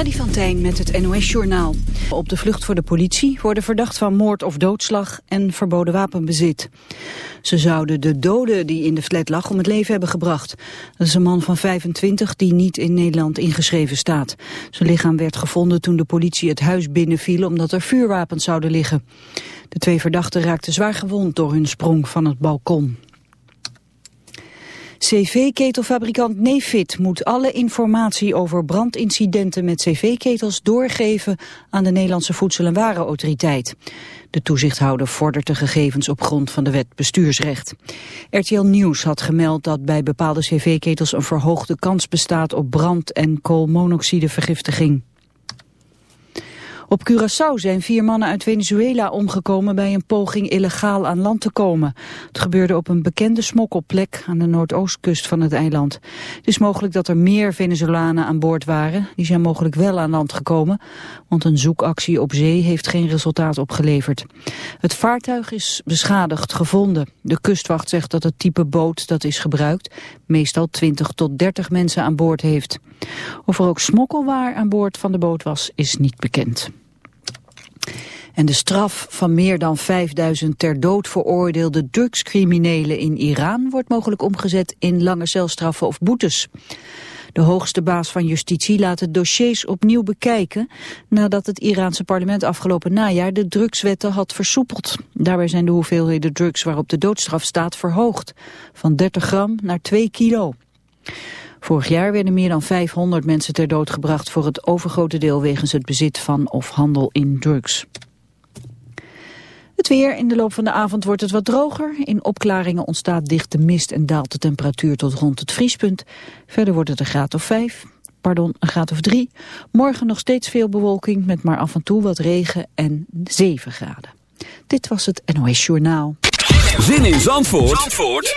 Freddy van Tijn met het NOS-journaal. Op de vlucht voor de politie worden verdacht van moord of doodslag en verboden wapenbezit. Ze zouden de dode die in de flat lag om het leven hebben gebracht. Dat is een man van 25 die niet in Nederland ingeschreven staat. Zijn lichaam werd gevonden toen de politie het huis binnenviel omdat er vuurwapens zouden liggen. De twee verdachten raakten zwaar gewond door hun sprong van het balkon. CV-ketelfabrikant Nefit moet alle informatie over brandincidenten met cv-ketels doorgeven aan de Nederlandse Voedsel- en Warenautoriteit. De toezichthouder vordert de gegevens op grond van de wet bestuursrecht. RTL Nieuws had gemeld dat bij bepaalde cv-ketels een verhoogde kans bestaat op brand- en koolmonoxidevergiftiging. Op Curaçao zijn vier mannen uit Venezuela omgekomen bij een poging illegaal aan land te komen. Het gebeurde op een bekende smokkelplek aan de noordoostkust van het eiland. Het is mogelijk dat er meer Venezolanen aan boord waren. Die zijn mogelijk wel aan land gekomen, want een zoekactie op zee heeft geen resultaat opgeleverd. Het vaartuig is beschadigd gevonden. De kustwacht zegt dat het type boot dat is gebruikt meestal 20 tot 30 mensen aan boord heeft. Of er ook smokkelwaar aan boord van de boot was, is niet bekend. En de straf van meer dan 5000 ter dood veroordeelde drugscriminelen in Iran wordt mogelijk omgezet in lange celstraffen of boetes. De hoogste baas van justitie laat de dossiers opnieuw bekijken nadat het Iraanse parlement afgelopen najaar de drugswetten had versoepeld. Daarbij zijn de hoeveelheden drugs waarop de doodstraf staat verhoogd, van 30 gram naar 2 kilo. Vorig jaar werden meer dan 500 mensen ter dood gebracht voor het overgrote deel wegens het bezit van of handel in drugs. Het weer, in de loop van de avond wordt het wat droger. In opklaringen ontstaat dichte mist en daalt de temperatuur tot rond het vriespunt. Verder wordt het een graad of 5, pardon, een graad of 3. Morgen nog steeds veel bewolking met maar af en toe wat regen en 7 graden. Dit was het NOS Journaal. Zin in Zandvoort, Zandvoort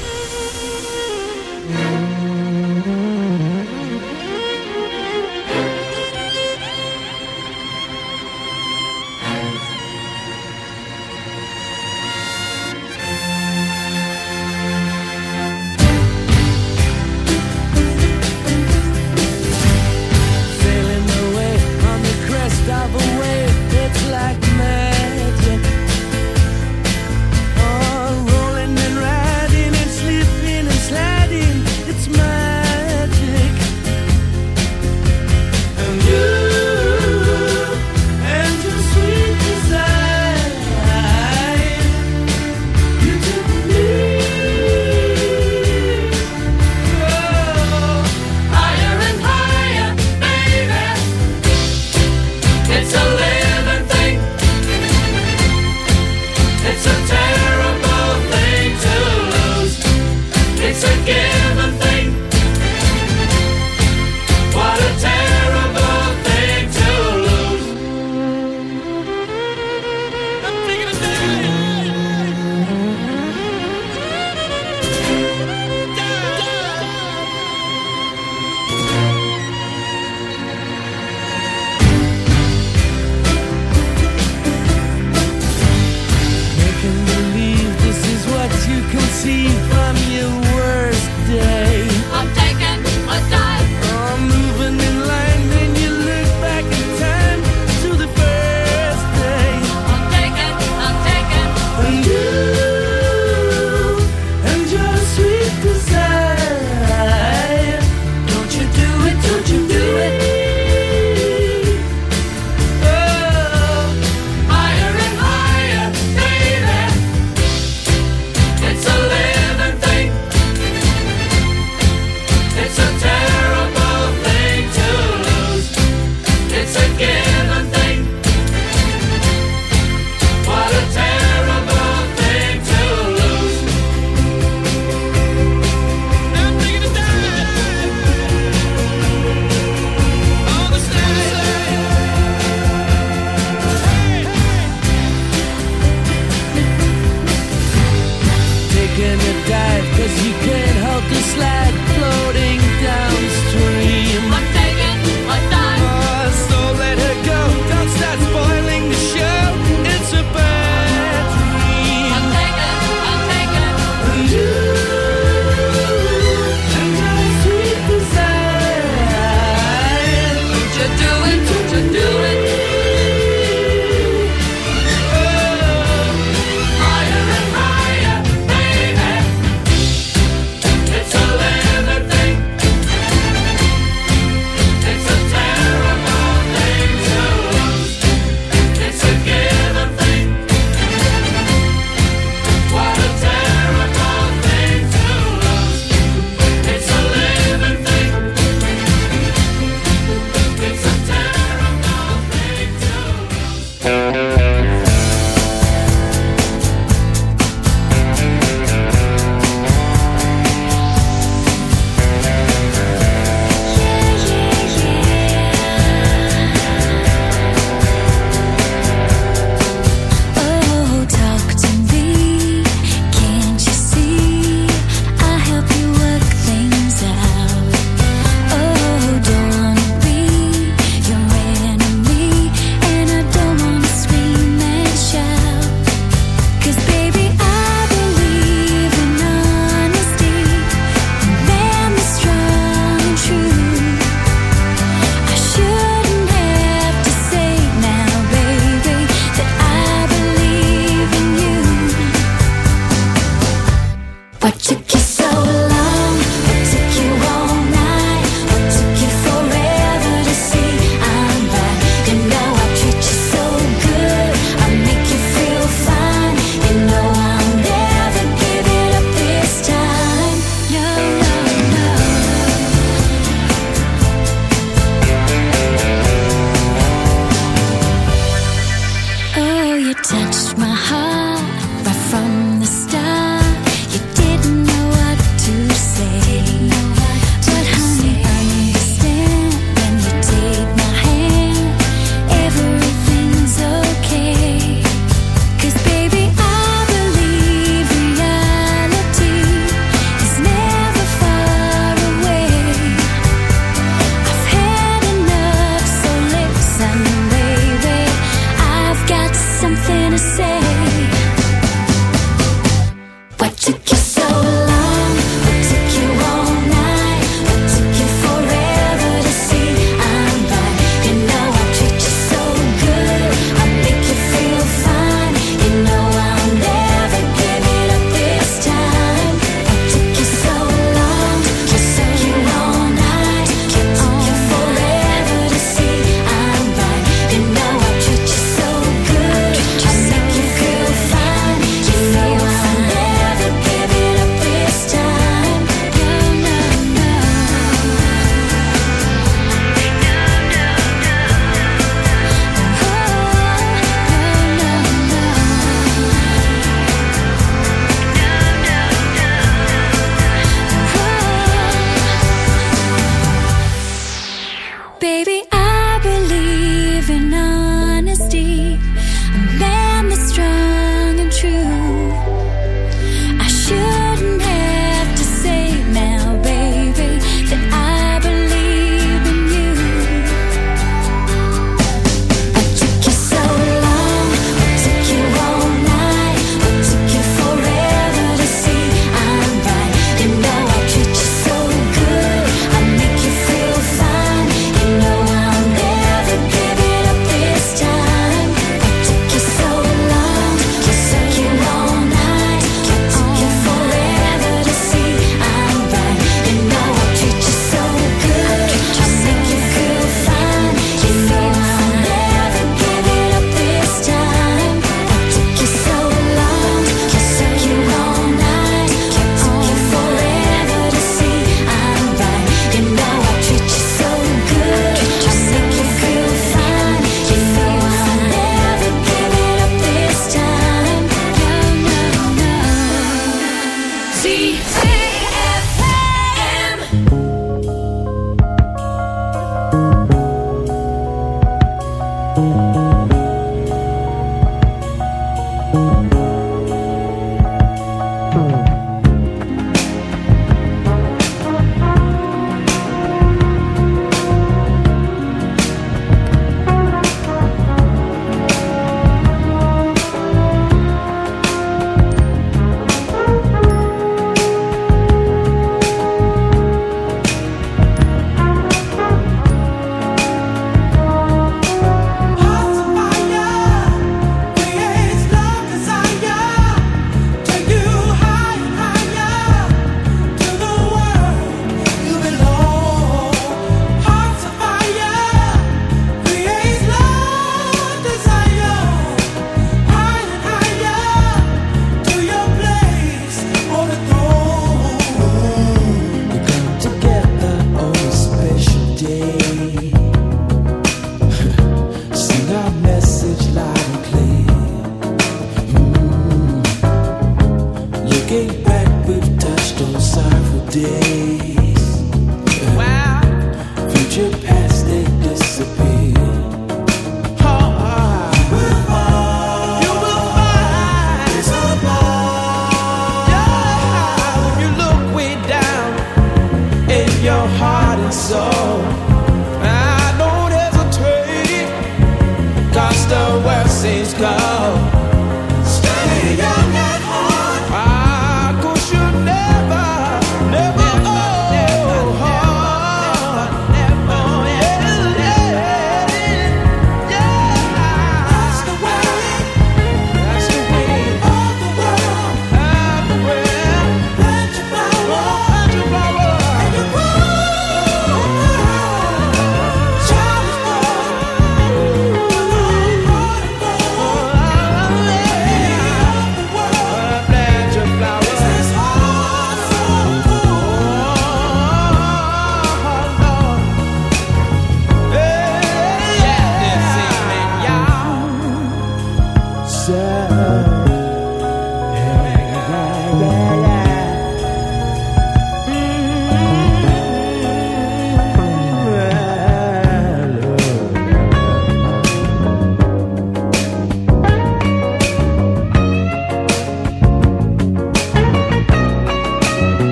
to kiss.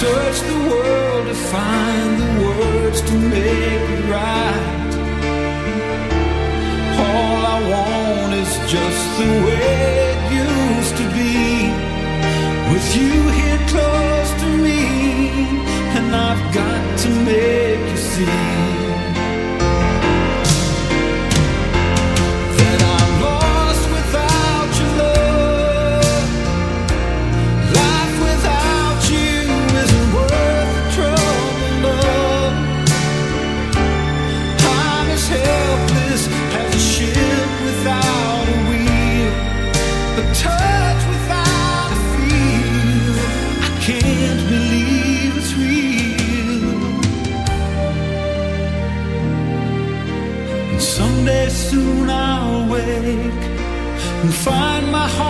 search the world to find the words to make it right. All I want is just the way it used to be. With you here close to me, and I've got to make you see. find my heart.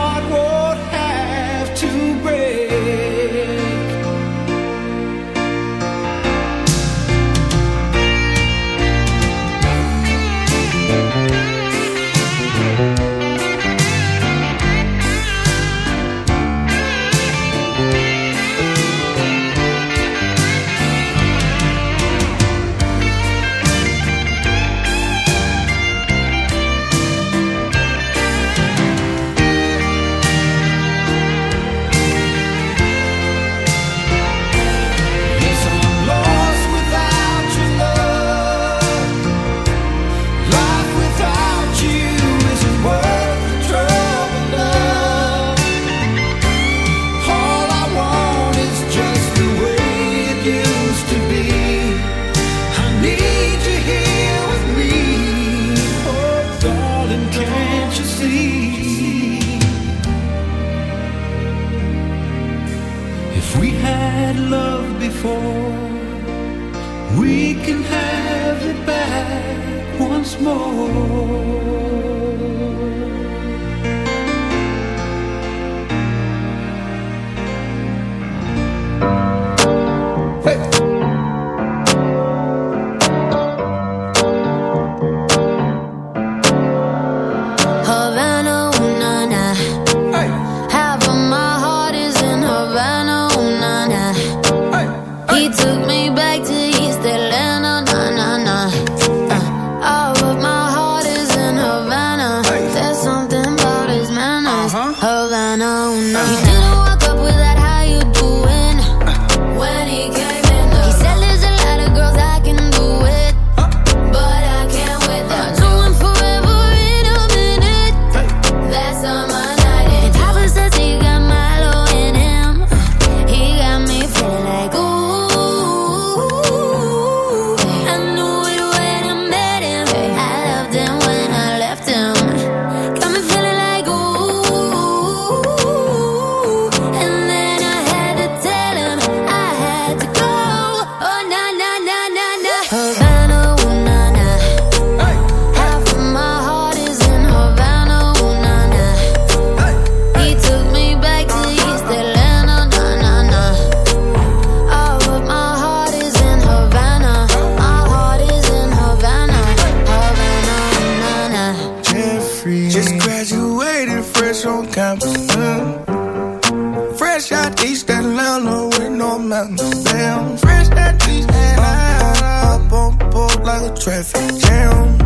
Just graduated fresh on campus. Mm. Fresh out East Atlanta with no mountains. Damn, fresh out East Atlanta. Up on board like a traffic jam.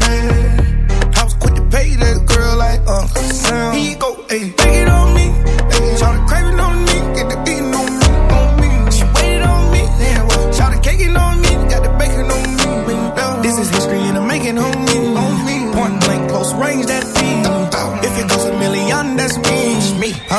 Man, I was quick to pay that girl like Uncle Sam. He go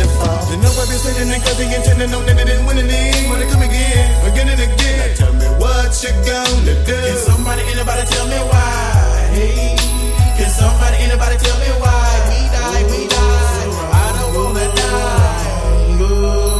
it a fall. The no sitting in cause he intended no that it didn't win the league. Wanna come again, again and again. Now tell me what you gonna do. Can somebody, anybody tell me why? Hey, can somebody, anybody tell me why? We die, we die. I don't wanna die. Ooh.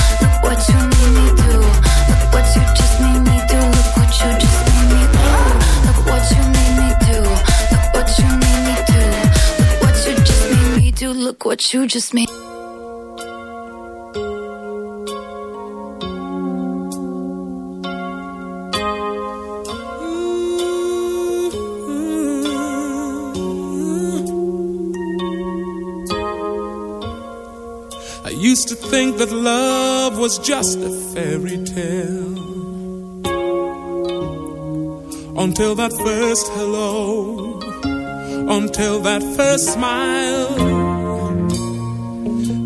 Look what you just made. I used to think that love was just a fairy tale. Until that first hello, until that first smile.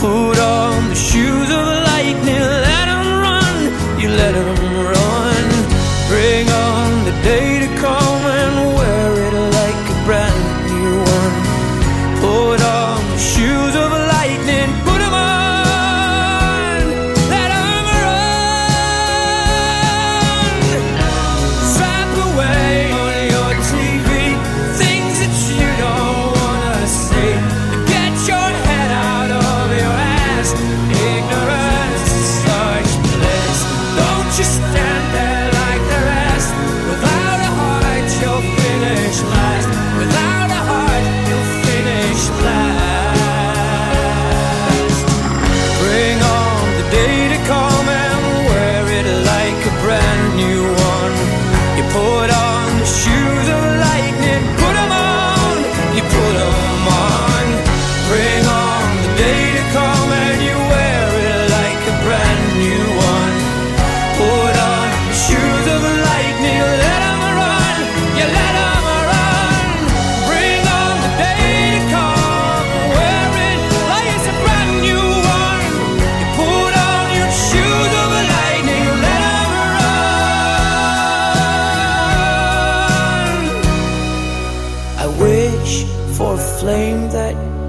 Put on the shoes of